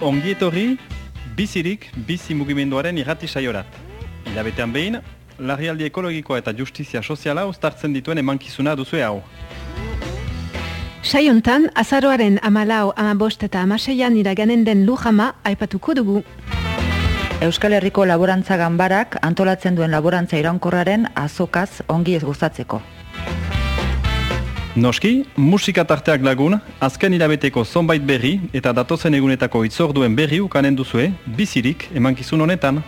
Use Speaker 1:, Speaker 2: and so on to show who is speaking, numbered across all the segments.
Speaker 1: Ongietorri, bizirik, bizi mugimenduaren irrati saiorat. Ilabetean behin, larrialdi ekologikoa eta justizia soziala uztartzen dituen emankizuna duzu hau.
Speaker 2: Saiontan, azaroaren amalau, amabost eta amaseian iraganen den lujama aipatuko dugu.
Speaker 3: Euskal Herriko Laborantza Ganbarak antolatzen duen laborantza iraunkorraren azokaz ongi ez gustatzeko.
Speaker 1: Noski, musika tarteak lagun, azken irabeteko zonbait berri eta datozen egunetako itzorduen berri ukanen duzue, bizirik emankizun honetan.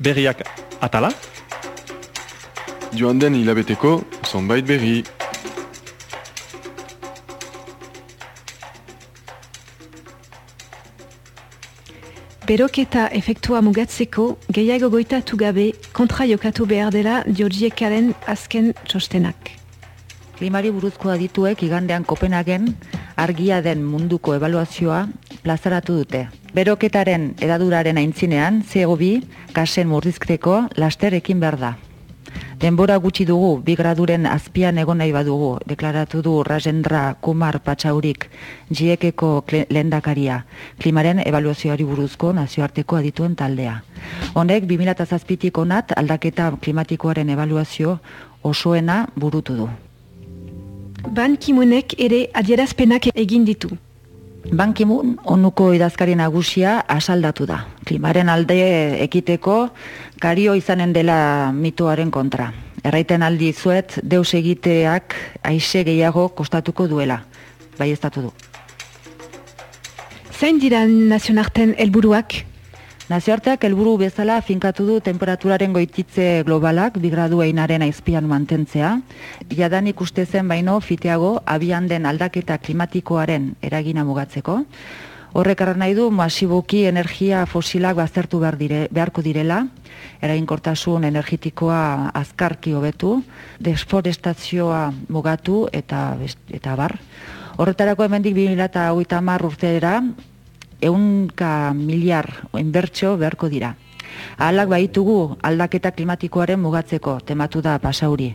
Speaker 1: Berriak atala?
Speaker 4: Joan den hilabeteko zonbait berri.
Speaker 2: Beroketa efektua mugatzeko, gehiago goitatu gabe, kontra jokatu behar dela diodziekaren azken txostenak.
Speaker 3: Klimari buruzko adituek igandean Kopenhagen argia den munduko evaluazioa plazaratu dute. Beroketaren edaduraren aintzinean, zego bi, gasen murdizkreko lasterekin behar da. Denbora gutxi dugu, bi graduren azpian egon nahi badugu, deklaratu du Rajendra Kumar Patxaurik, jiekeko lehendakaria, klimaren evaluazioari buruzko nazioarteko adituen taldea. Honek, 2008-tik onat aldaketa klimatikoaren evaluazio osoena burutu du.
Speaker 2: Ban Kimunek ere adierazpenak egin ditu.
Speaker 3: Ban Kimun, onuko idazkari nagusia asaldatu da. Klimaren alde ekiteko kario izanen dela mitoaren kontra. Erraiten aldi zuet, deus egiteak aise gehiago kostatuko duela. Bai ez du.
Speaker 2: Zain dira nazionarten helburuak?
Speaker 3: Nazioarteak helburu bezala finkatu du temperaturaren goititze globalak bigradu einaren aizpian mantentzea. Jadanik uste zen baino fiteago abian den aldaketa klimatikoaren eragina mugatzeko. Horrek arra nahi du masiboki energia fosilak baztertu behar dire, beharko direla, erainkortasun energetikoa azkarki hobetu, desforestazioa mugatu eta, eta bar. Horretarako hemendik 2008 urteera, eunka miliar inbertsio beharko dira. Ahalak baitugu aldaketa klimatikoaren mugatzeko, tematu da pasauri.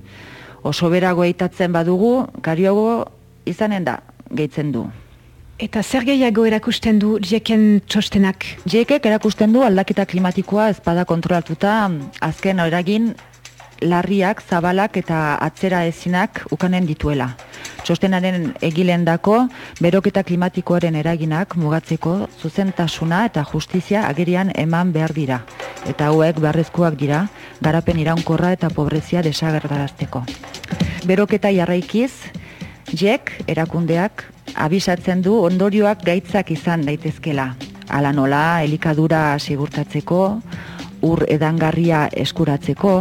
Speaker 3: Oso berago eitatzen badugu, kariogo izanen da, gehitzen du.
Speaker 2: Eta zer gehiago erakusten du jeken txostenak?
Speaker 3: Jekek erakusten du aldaketa klimatikoa ezpada kontrolatuta azken eragin larriak, zabalak eta atzera ezinak ukanen dituela. Txostenaren egilen dako, beroketa klimatikoaren eraginak mugatzeko zuzentasuna eta justizia agerian eman behar dira. Eta hauek beharrezkoak dira, garapen iraunkorra eta pobrezia desagertarazteko. Beroketa jarraikiz, jek, erakundeak, abisatzen du ondorioak gaitzak izan daitezkela. Ala nola, elikadura sigurtatzeko, ur edangarria eskuratzeko,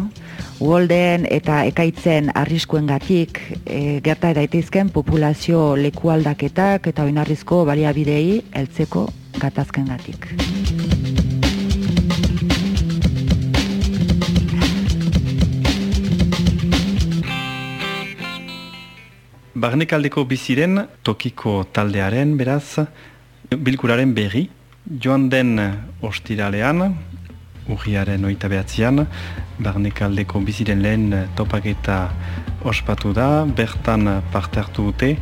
Speaker 3: Uolden eta ekaitzen arriskuengatik e, gerta daitezken populazio lekualdaketak eta oinarrizko baliabidei heltzeko gatazkengatik.
Speaker 1: Barnekaldeko biziren tokiko taldearen beraz bilkuraren berri joan den ostiralean urriaren oita behatzean, barnekaldeko biziren lehen topaketa ospatu da, bertan parte hartu dute,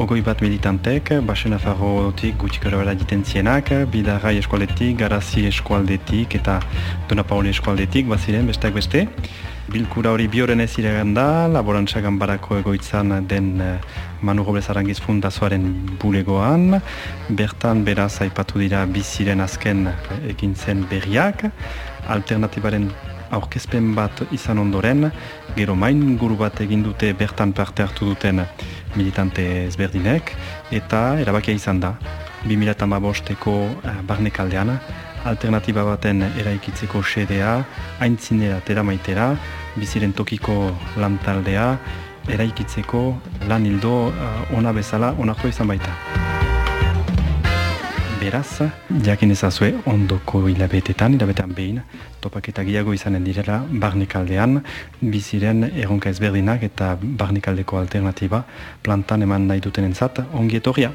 Speaker 1: ogoi bat militantek, basen afarrotik gutxik gara diten zienak, bidarrai eskualdetik, garazi eskualdetik eta Dona Pauli eskualdetik, baziren besteak beste. Bilkura hori bioren ez iregan da, laborantzagan barako egoitzan den eh, Manu Robles Arangiz Fundazoaren bulegoan. Bertan beraz aipatu dira biziren azken egintzen berriak alternatibaren aurkezpen bat izan ondoren, gero main guru bat egin dute bertan parte hartu duten militante ezberdinek, eta erabakia izan da, 2008-eko uh, barnekaldean, alternatiba baten eraikitzeko sedea, haintzinera tera maitera, biziren tokiko lantaldea, eraikitzeko lan hildo uh, ona bezala onartu izan baita beraz, jakin ezazue ondoko hilabetetan, hilabetean behin, topaketa gehiago izanen direla barnikaldean, biziren erronka ezberdinak eta barnikaldeko alternatiba plantan eman nahi duten entzat, ongi etorria.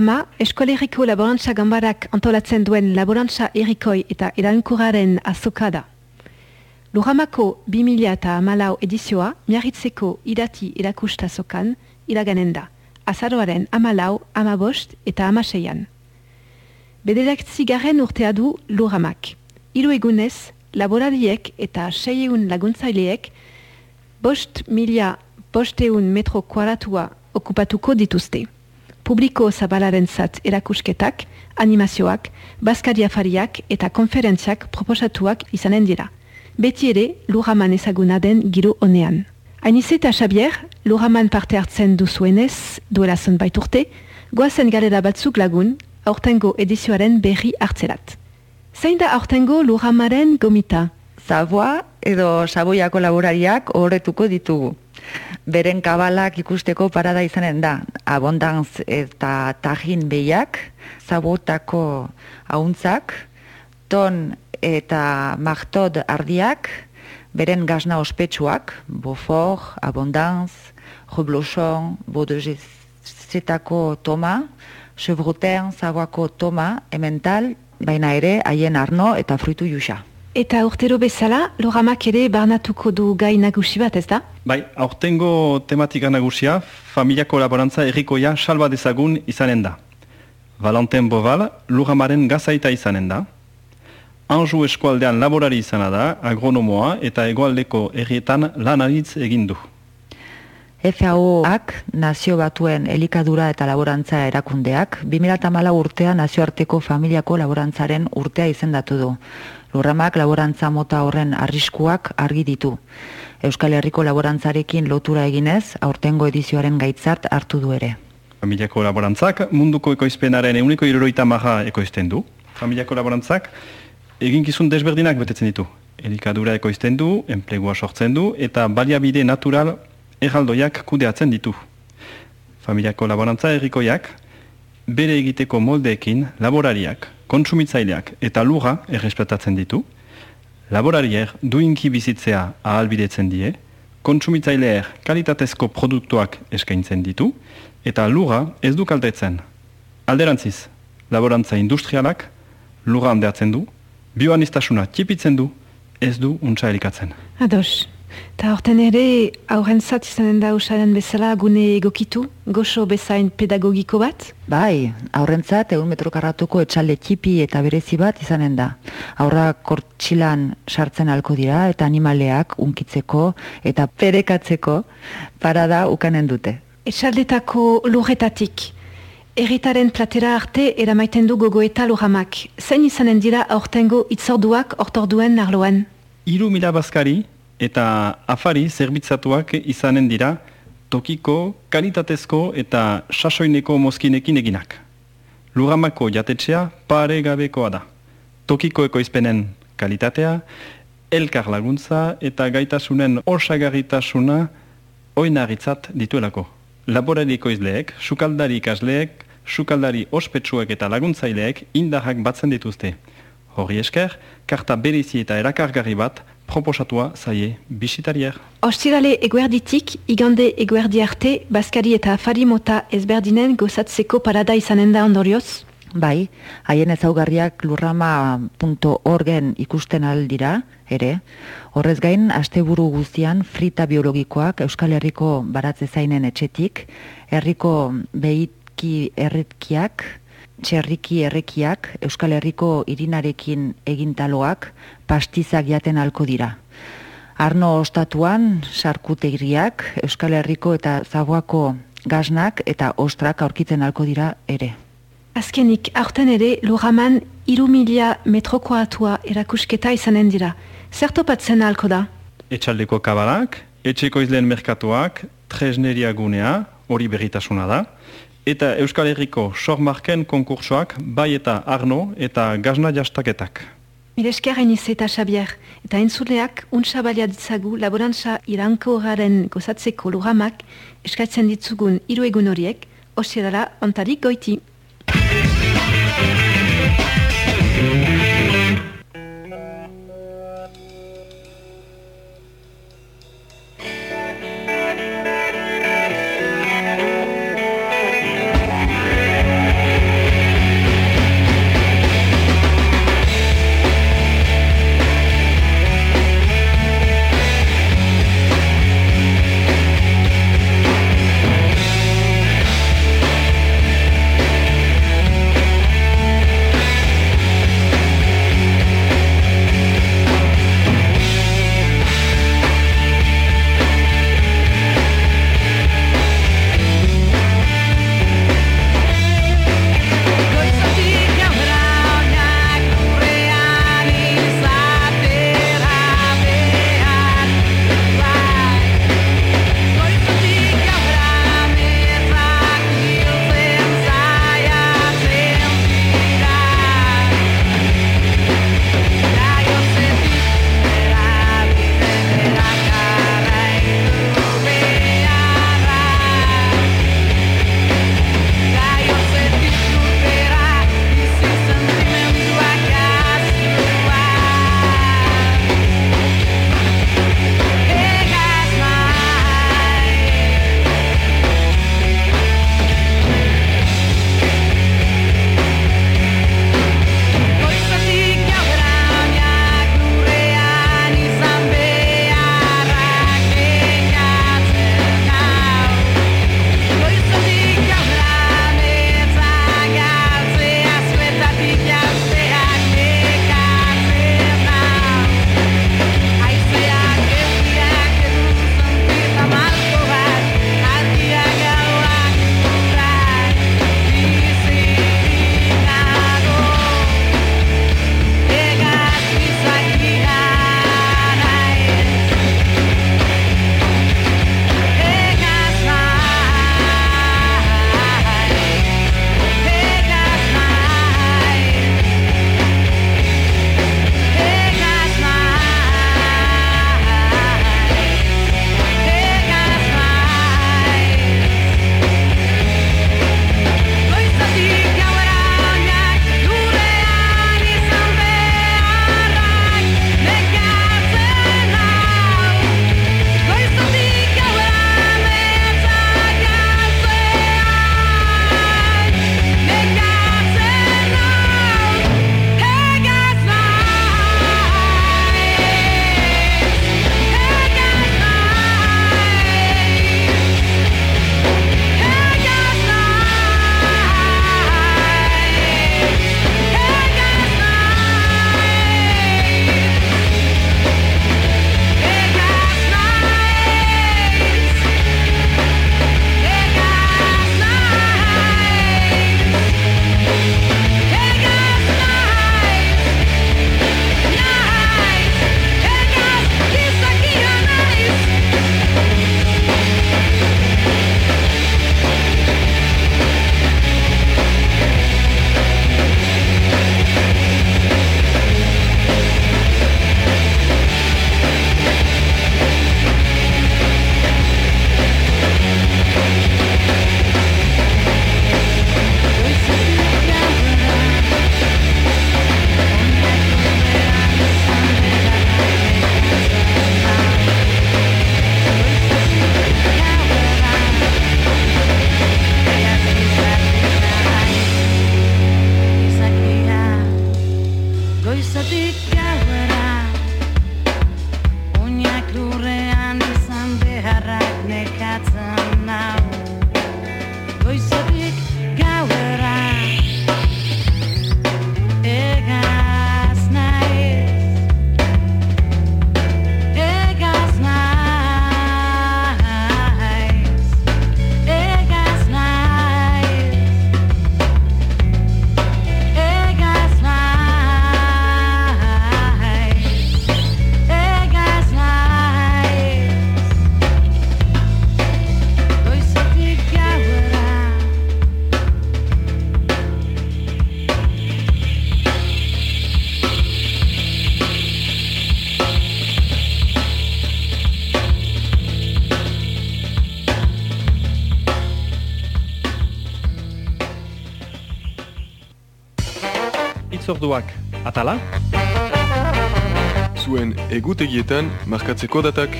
Speaker 2: Lurama, eskoleriko laborantza gambarak antolatzen duen laborantza erikoi eta erankuraren azoka da. Luramako 2000 eta amalau edizioa, miarritzeko idati erakustazokan, iraganen da. Azaroaren amalau, amabost eta amaseian. Bederak zigaren urtea du Luramak. Hiru egunez, laborariek eta seieun laguntzaileek bost mila bosteun metro kuaratua okupatuko dituzte. Publiko zabalaren zat erakusketak, animazioak, baskari afariak eta konferentziak proposatuak izanen dira. Beti ere, luraman ezaguna den giro honean. Ainize eta Xabier, luraman parte hartzen duzuenez, duela zonbait urte, goazen galera batzuk lagun, aurtengo edizioaren berri hartzerat. Zein da aurtengo luramaren gomita?
Speaker 3: Zaboa edo saboiako laborariak horretuko ditugu. Beren kabalak ikusteko parada izanen da. Abondanz eta tajin behiak, zabotako hauntzak, ton eta martod ardiak, beren gazna ospetsuak, bofor, abondanz, reblochon, bodezetako toma, chevruten, zaboako toma, emental, baina ere haien arno eta fruitu juxa.
Speaker 2: Eta urtero bezala, loramak ere barnatuko du gai nagusi bat, ez da?
Speaker 1: Bai, aurtengo tematika nagusia, familiako laborantza errikoia salba dezagun izanen da. Valentin Boval, luramaren gazaita izanen da. Anju eskualdean laborari izana da, agronomoa eta egoaldeko errietan lanaritz egin du.
Speaker 3: FAO-ak nazio batuen elikadura eta laborantza erakundeak 2008 urtea nazioarteko familiako laborantzaren urtea izendatu du. Lurramak laborantza mota horren arriskuak argi ditu. Euskal Herriko laborantzarekin lotura eginez, aurtengo edizioaren gaitzart hartu du ere.
Speaker 1: Familiako laborantzak munduko ekoizpenaren euniko iruroita maha ekoizten du. Familiako laborantzak eginkizun desberdinak betetzen ditu. Elikadura ekoizten du, enplegua sortzen du eta baliabide natural erraldoiak kudeatzen ditu. Familiako laborantza errikoiak, bere egiteko moldeekin laborariak, kontsumitzaileak eta lura errespetatzen ditu, laborarier duinki bizitzea ahalbidetzen die, kontsumitzaileer kalitatezko produktuak eskaintzen ditu, eta lura ez du kaltetzen. Alderantziz, laborantza industrialak lura handeatzen du, bioanistasuna txipitzen du, ez du untsa erikatzen.
Speaker 2: Ados. Ta horten ere, aurren zat izanen da usaren bezala gune egokitu, goxo bezain pedagogiko bat?
Speaker 3: Bai, aurrentzat egun metro karratuko etxalde txipi eta berezi bat izanen da. Aurra kortxilan sartzen alko dira eta animaleak unkitzeko eta perekatzeko parada ukanen dute.
Speaker 2: Etxaldetako lurretatik, erritaren platera arte eramaiten du gogoeta lurramak. Zein izanen dira aurtengo itzorduak ortorduen narloan?
Speaker 1: Iru mila bazkari eta afari zerbitzatuak izanen dira tokiko, kalitatezko eta sasoineko mozkinekin eginak. Luramako jatetxea pare gabekoa da. Tokiko ekoizpenen kalitatea, elkar laguntza eta gaitasunen osagarritasuna oinarritzat dituelako. Laborari ekoizleek, sukaldari ikasleek, sukaldari ospetsuek eta laguntzaileek indarrak batzen dituzte. Hori esker, karta berizi eta erakargarri bat proposatua zaie bisitarier.
Speaker 2: Ostirale eguerditik, igande eguerdi arte, Baskari eta Afari mota ezberdinen gozatzeko parada izanen da ondorioz?
Speaker 3: Bai, haien ezaugarriak lurrama.orgen ikusten aldira, ere. Horrez gain, asteburu guztian frita biologikoak Euskal Herriko baratze zainen etxetik, herriko behitki erretkiak, txerriki errekiak, Euskal Herriko irinarekin egintaloak, pastizak jaten alko dira. Arno ostatuan, sarkutegriak, Euskal Herriko eta Zaboako gaznak eta ostrak aurkitzen alko dira ere.
Speaker 2: Azkenik, aurten ere, luraman iru milia metrokoatua erakusketa izanen dira. Zertopatzen alko da?
Speaker 1: Etxaldeko kabalak, etxeko izleen merkatuak, tresneria gunea, hori berritasuna da, eta Euskal Herriko sormarken konkursoak bai eta arno eta gazna jastaketak.
Speaker 2: Milesker hainiz eta Xabier, eta entzuleak untsa balia ditzagu laborantza iranko garen gozatzeko luramak eskatzen ditzugun hiru egun horiek, osirala ontarik goiti.
Speaker 4: Zuen egutegietan markatzeko datak.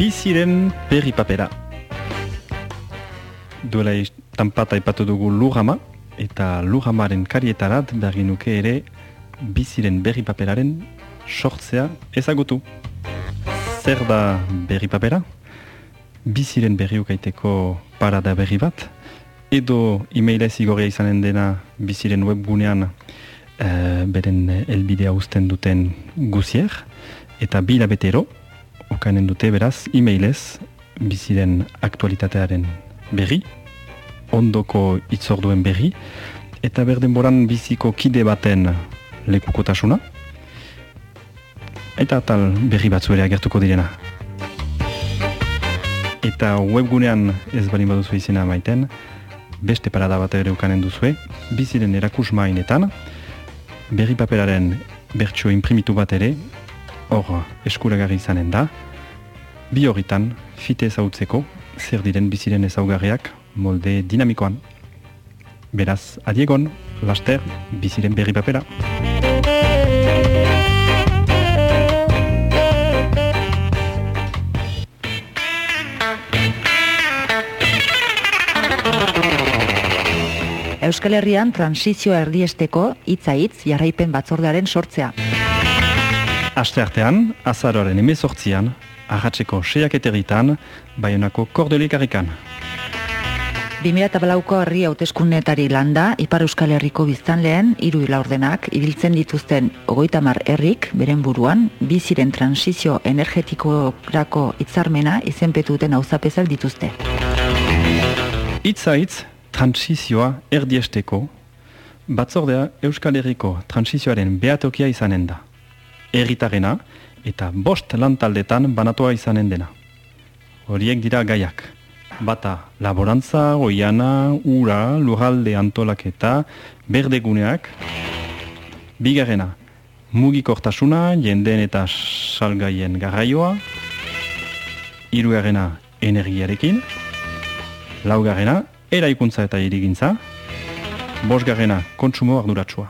Speaker 1: biziren berri papera. Duela tanpata ipatu dugu lujama, eta lujamaren karietarat berri nuke ere biziren berri paperaren sortzea ezagutu. Zer da berri papera? Biziren berri ukaiteko parada berri bat, edo e-mailez igorria izanen dena biziren webgunean uh, beren elbidea usten duten guzier, eta bila betero, okanen dute beraz e-mailez biziren aktualitatearen berri, ondoko itzorduen berri, eta berden boran biziko kide baten lekukotasuna, eta tal berri batzu ere agertuko direna. Eta webgunean ez bali baduzu izena maiten, beste parada bat ere ukanen duzue, biziren erakus mainetan, berri paperaren bertso imprimitu bat ere, hor eskuragarri izanen da, bi horritan fite ezautzeko zer diren biziren ezaugarriak molde dinamikoan. Beraz, adiegon, laster, biziren berri papera.
Speaker 3: Euskal Herrian transizioa erdiesteko hitza hitz jarraipen batzordearen sortzea.
Speaker 1: Aste artean, azaroaren emezortzian, ahatzeko seiak eteritan, baionako kordelik harrikan.
Speaker 3: 2008ko herri hauteskunetari landa, Ipar Euskal Herriko biztanleen hiru ordenak ibiltzen dituzten ogoitamar herrik, beren buruan, biziren transizio energetikorako hitzarmena izenpetuten auzapezak dituzte.
Speaker 1: Itza hitz, transizioa erdiesteko, batzordea Euskal Herriko transizioaren behatokia izanen da. Erritarena eta bost lantaldetan banatua izanen dena. Horiek dira gaiak. Bata laborantza, oiana, ura, lurralde antolaketa, berdeguneak. Bigarrena, mugikortasuna, jendeen eta salgaien garraioa. Hirugarrena, energiarekin. Laugarrena, eraikuntza eta irigintza. Bosgarrena, kontsumo arduratsua.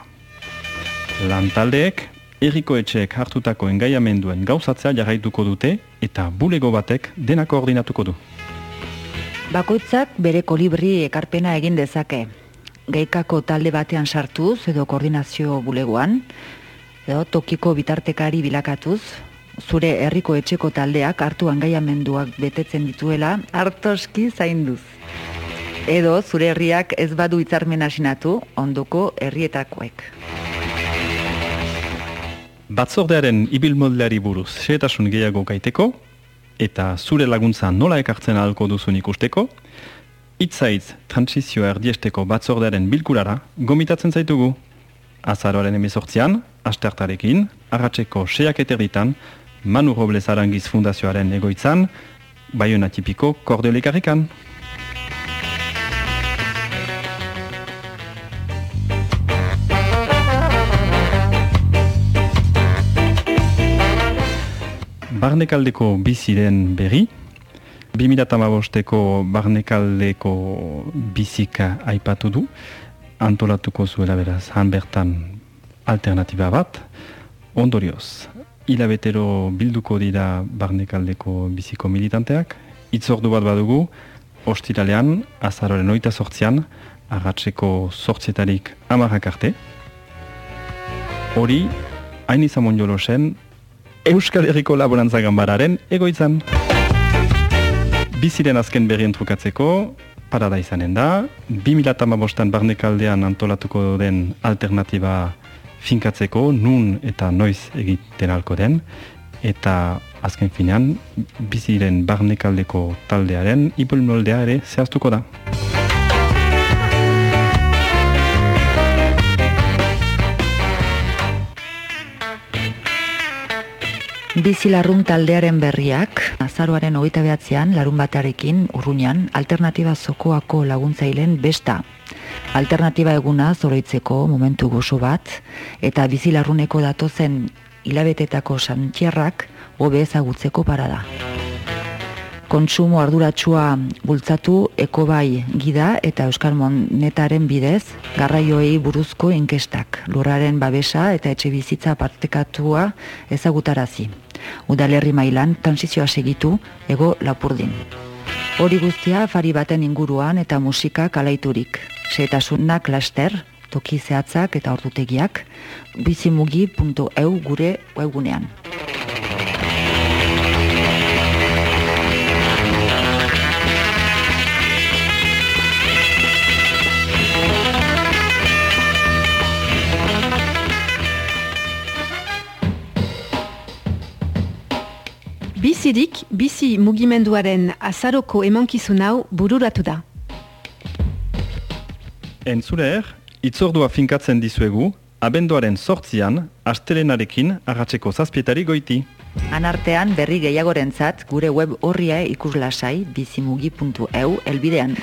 Speaker 1: Lantaldeek, erriko etxeek hartutako engaiamenduen gauzatzea jarraituko dute eta bulego batek dena koordinatuko du.
Speaker 3: Bakoitzak bere kolibri ekarpena egin dezake. Geikako talde batean sartuz edo koordinazio bulegoan, edo tokiko bitartekari bilakatuz, zure herriko etxeko taldeak hartu angaiamenduak betetzen dituela hartoski zainduz. Edo zure herriak ez badu hitzarmen sinatu ondoko herrietakoek.
Speaker 1: Batzordearen ibilmodelari buruz xeetasun gehiago gaiteko, eta zure laguntza nola ekartzen ahalko duzun ikusteko, itzaitz transizio erdiesteko batzordearen bilkurara gomitatzen zaitugu. Azaroaren emezortzian, astertarekin, arratseko seak eterditan, Manu Robles Arangiz Fundazioaren egoitzan, Bayona tipiko kordelekarrikan. Barnekaldeko biziren berri, 2008ko Barnekaldeko bizika aipatu du, antolatuko zuela beraz, han bertan alternatiba bat, ondorioz, hilabetero bilduko dira Barnekaldeko biziko militanteak, itzordu bat badugu, ostiralean, azaroren oita sortzian, arratseko sortzietarik amarrak arte, hori, hain izan zen, Euskal Herriko Laborantza Gambararen egoitzan. Biziren azken berrien trukatzeko, parada izanen da, 2008an barnekaldean antolatuko den alternatiba finkatzeko, nun eta noiz egiten alko den, eta azken finean, biziren barnekaldeko taldearen ipulmoldea ere zehaztuko da.
Speaker 3: Bizilarrun taldearen berriak, azaroaren hogeita behatzean, larun batarekin, urruñan, alternatiba zokoako laguntzailen besta. Alternatiba eguna zoroitzeko momentu gozo bat, eta bizilarruneko datozen hilabetetako santxerrak gobe ezagutzeko parada. kontsumo arduratsua bultzatu ekobai gida eta Euskal Monetaren bidez garraioei buruzko inkestak, lurraren babesa eta etxe bizitza partekatua ezagutarazi. Udalerri mailan transizioa segitu ego lapurdin. Hori guztia fari baten inguruan eta musika kalaiturik. Setasunak laster, toki zehatzak eta ordutegiak, bizimugi.eu gure webgunean.
Speaker 2: Bizirik, bizi mugimenduaren azaroko emankizun hau bururatu da.
Speaker 1: Entzuler, itzordua finkatzen dizuegu, abenduaren sortzian, astelenarekin agatzeko zazpietari goiti.
Speaker 3: Anartean berri gehiagorentzat gure web horria ikuslasai bizimugi.eu elbidean.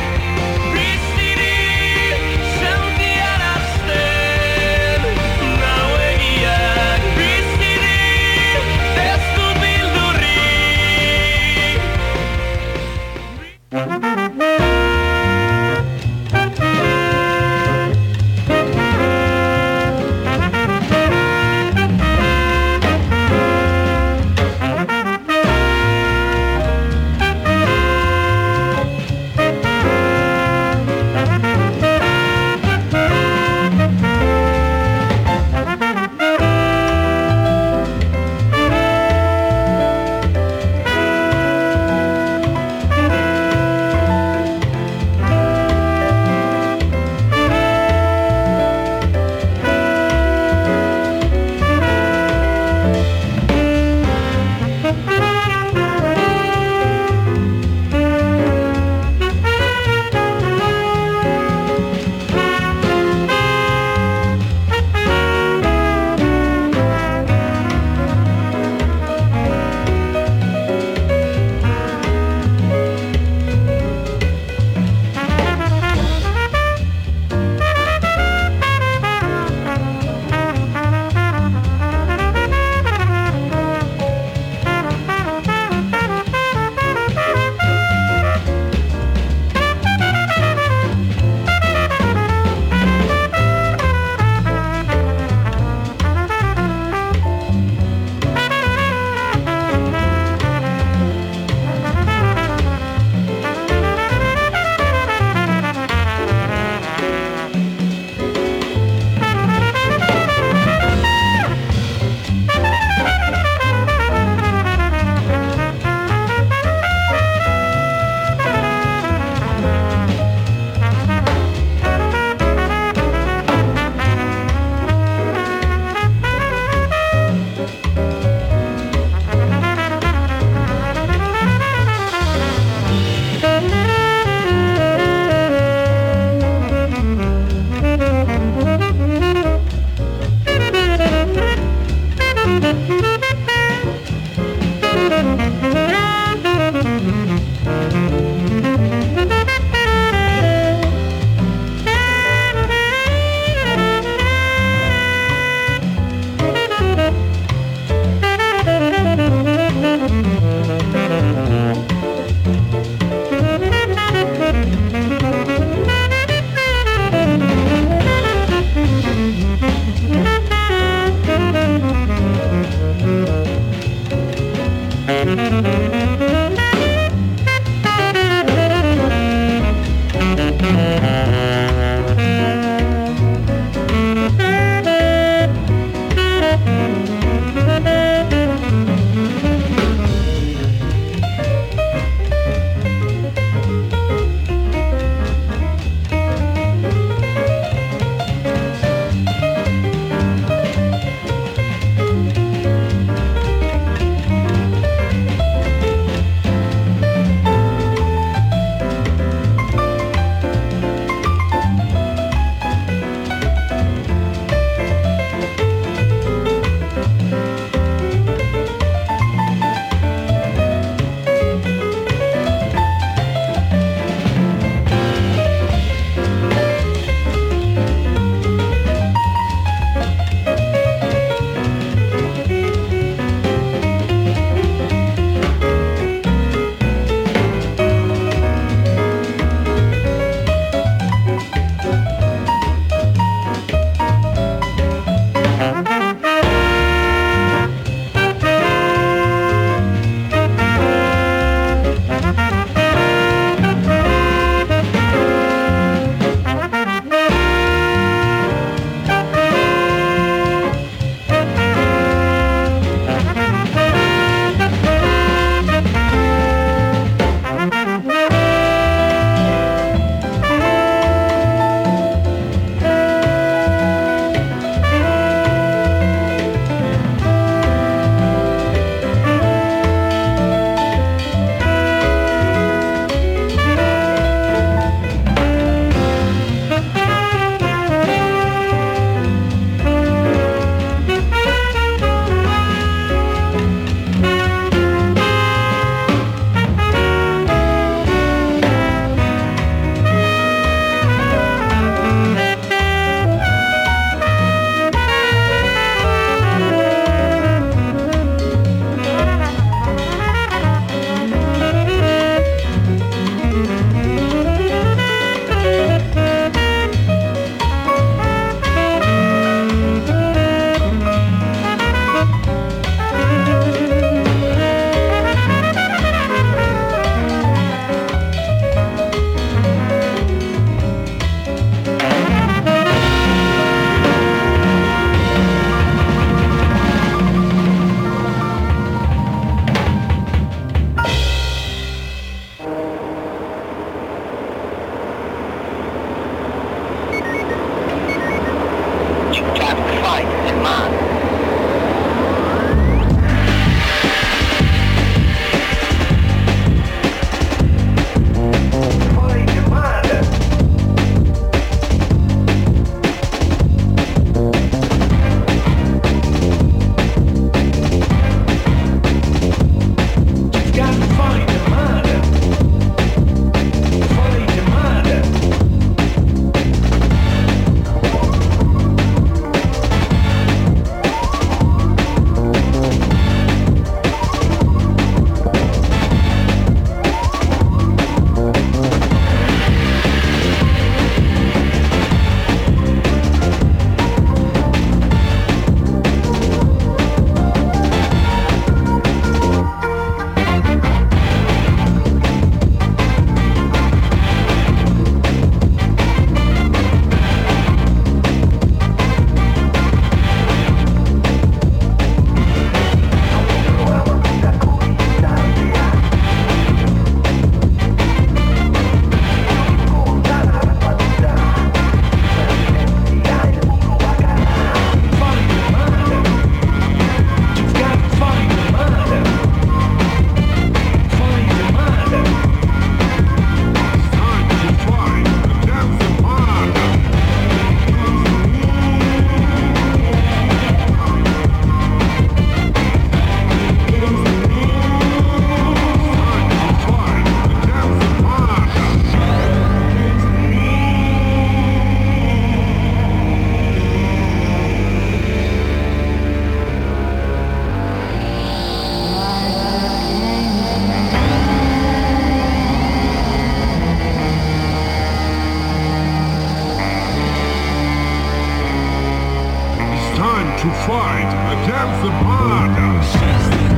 Speaker 5: attempts upon us.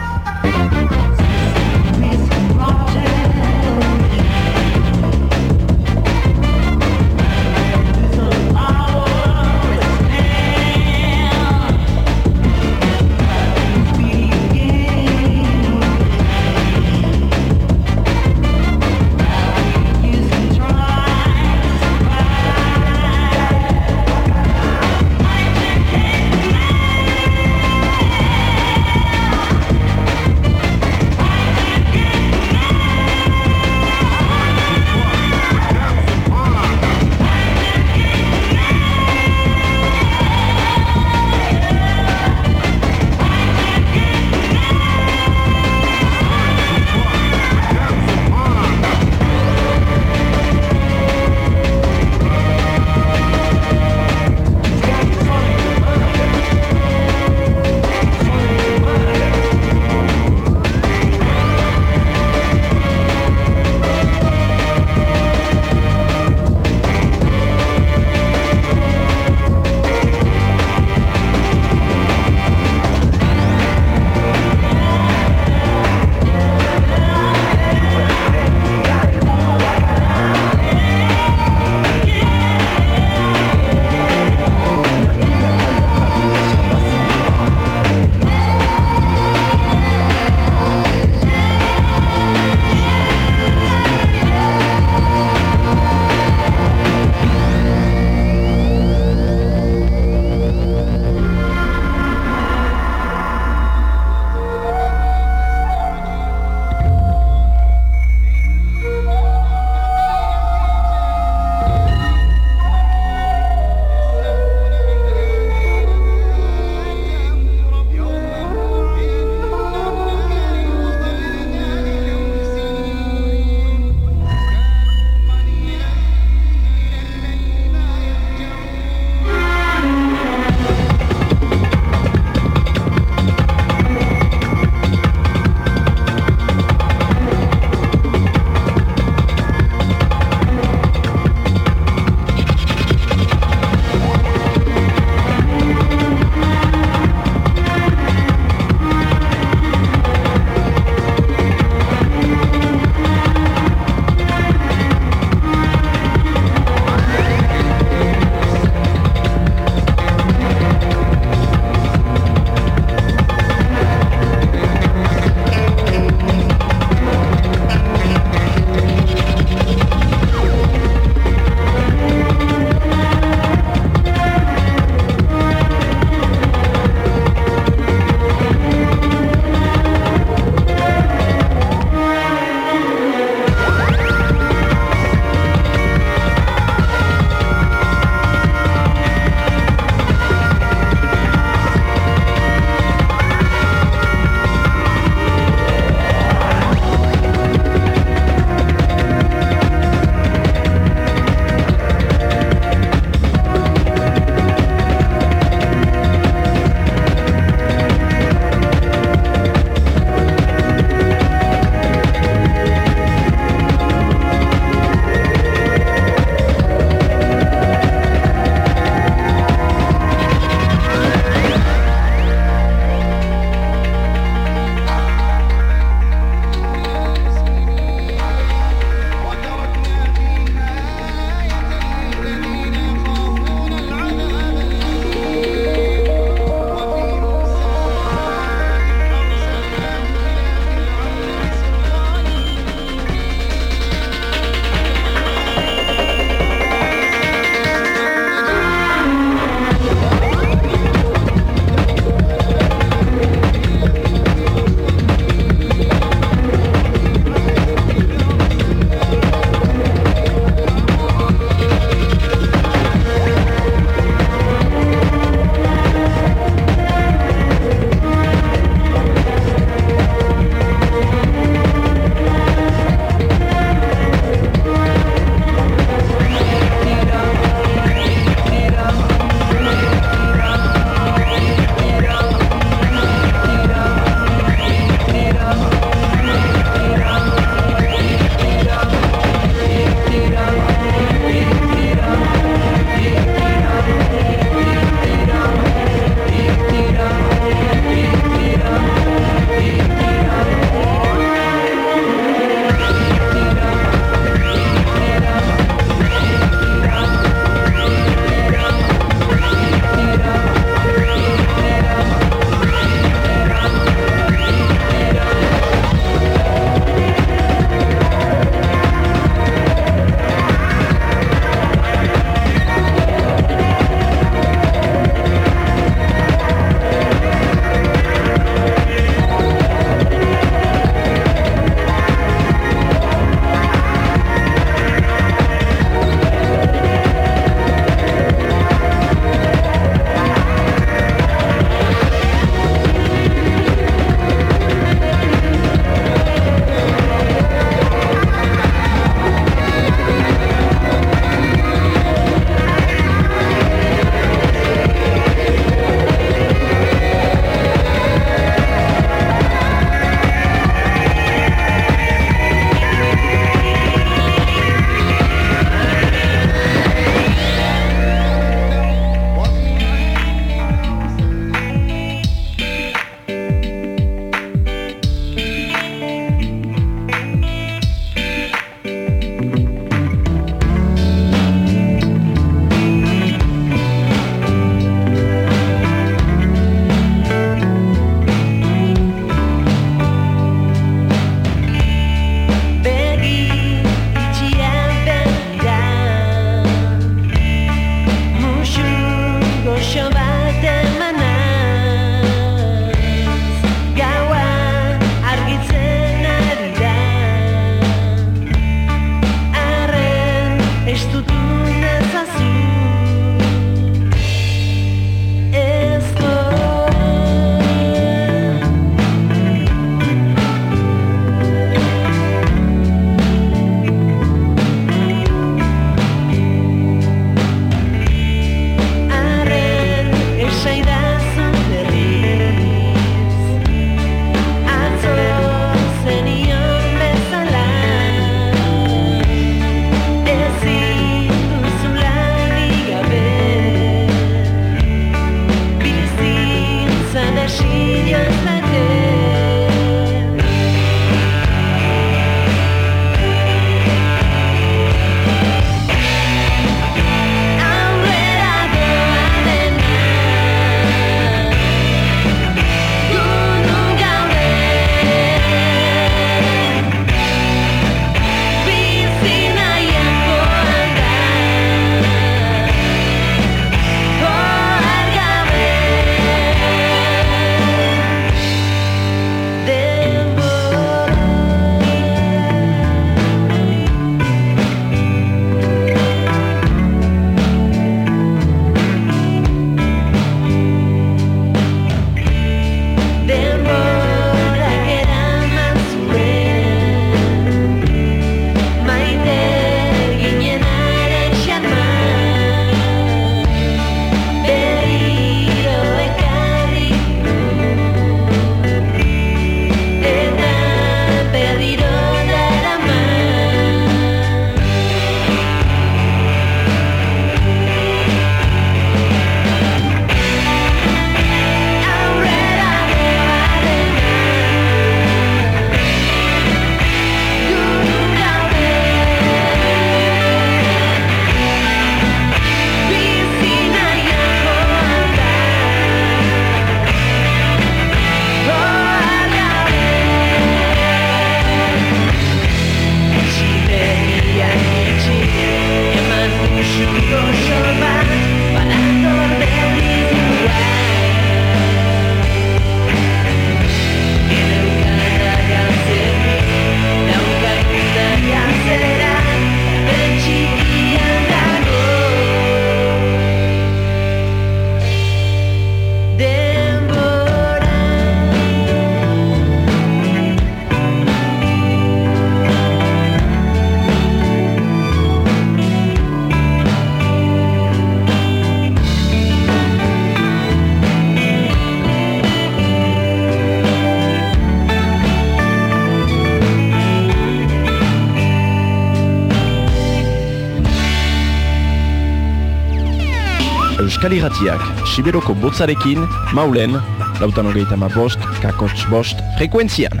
Speaker 6: Euskal Iratiak, Siberoko botzarekin, maulen, lautan hogeita ma bost, Kakotx bost, frekuentzian.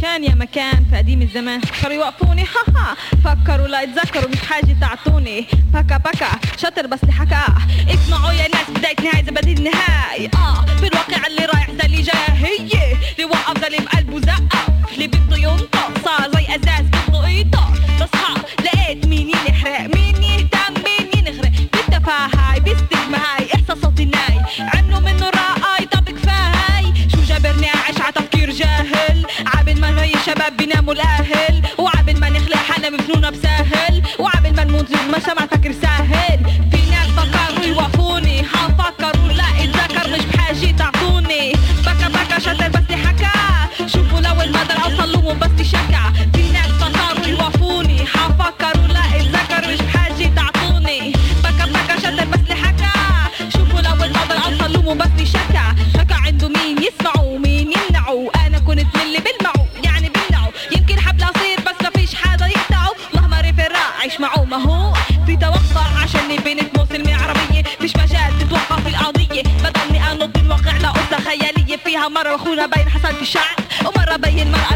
Speaker 7: كان يا مكان في قديم الزمان. فكروا يوقفوني. ها ها فكروا لا يتذكروا مش حاجة تعطوني. بكا بكا شاطر بس لحكا. اسمعوا يا ناس بداية نهاية زبادي النهاية. آه في الواقع اللي رايح ده اللي جاي. هي. اللي وقف ده اللي بقلبه زقة. شباب بيناموا الأهل وعبل ما نخلق حنا مجنونه بسهل وعبل ما نموت ما شمعت مرة واخونا باين حصل في الشعب ومرة باين
Speaker 8: مرأة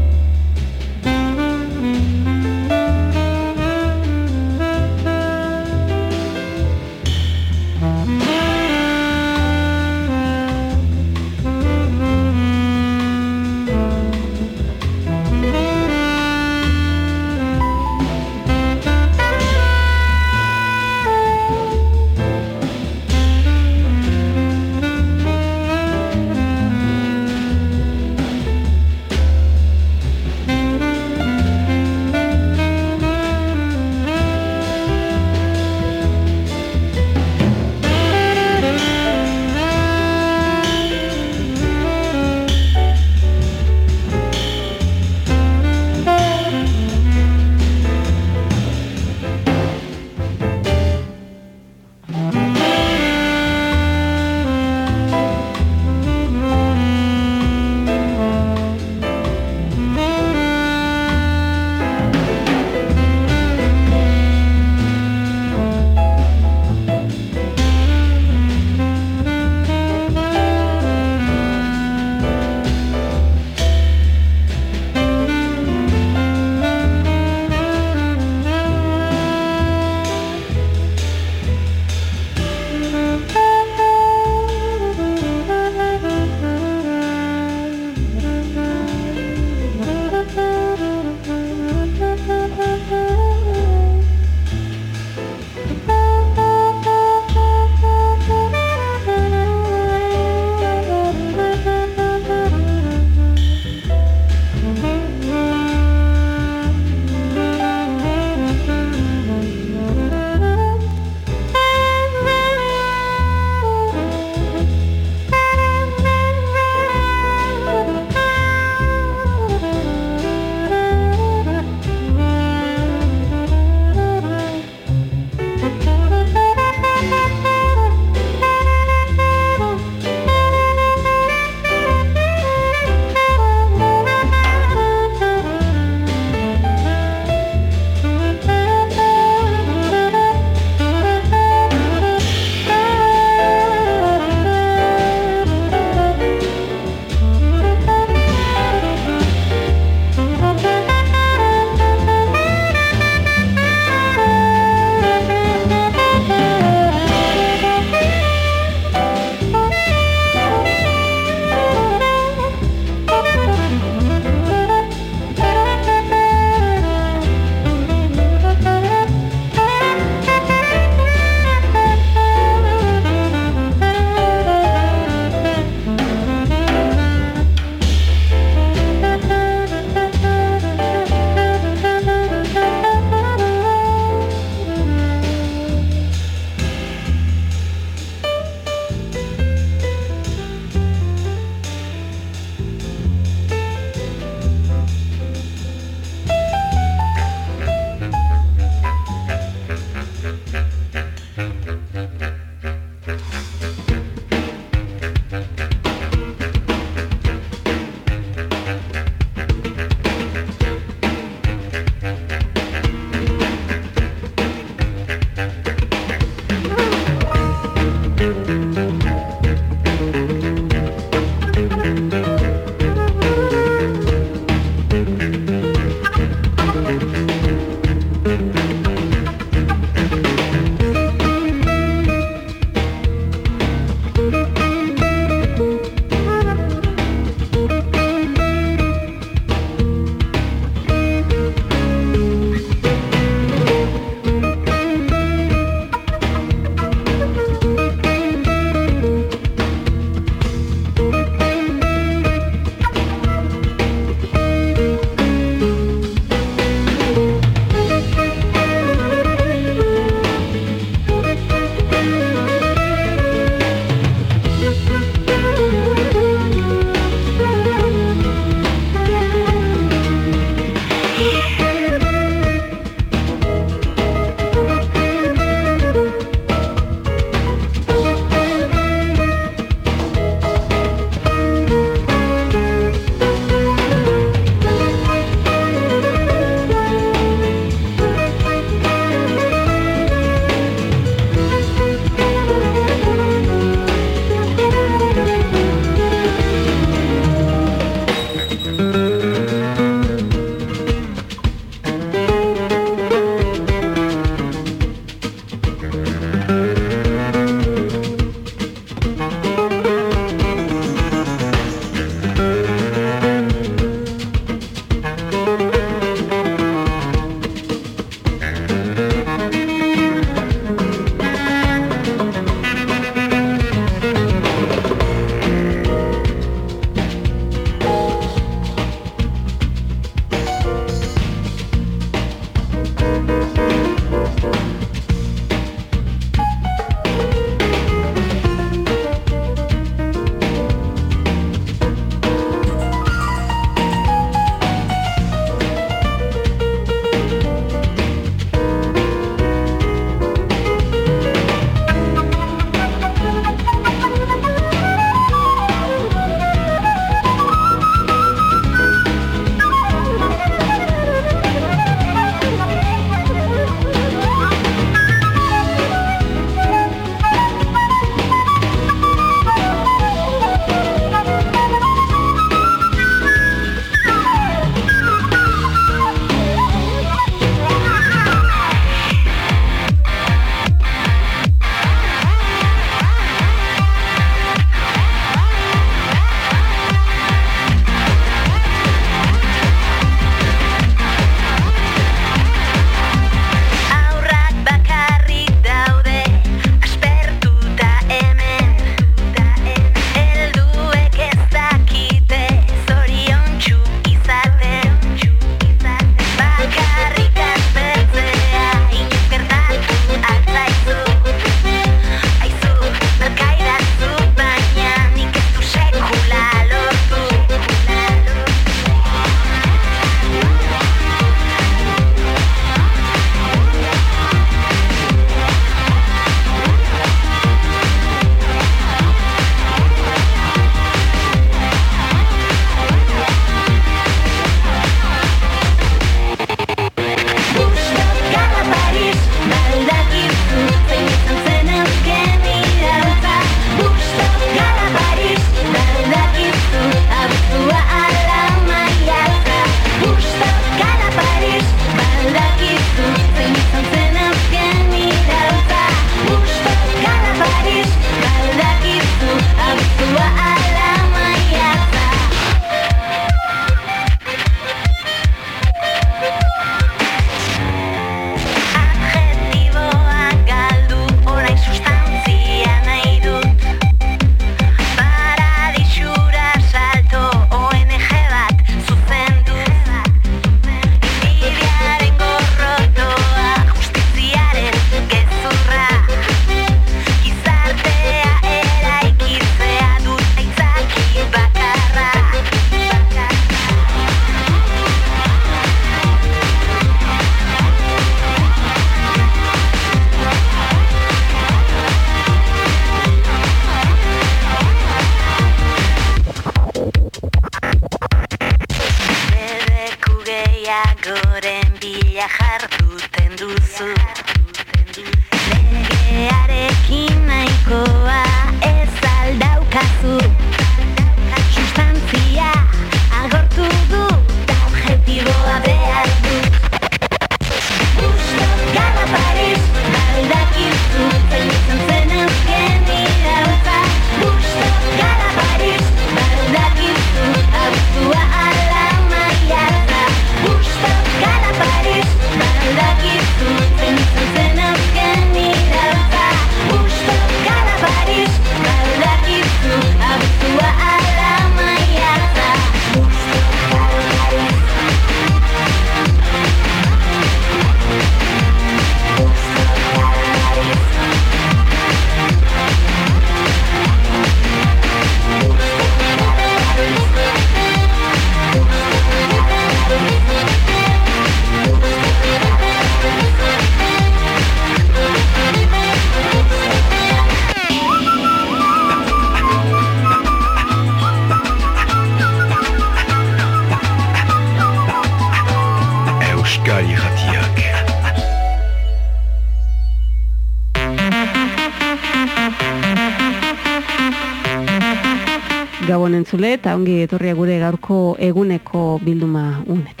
Speaker 8: Entzule eta ongi etorria gure gaurko eguneko bilduma unetara.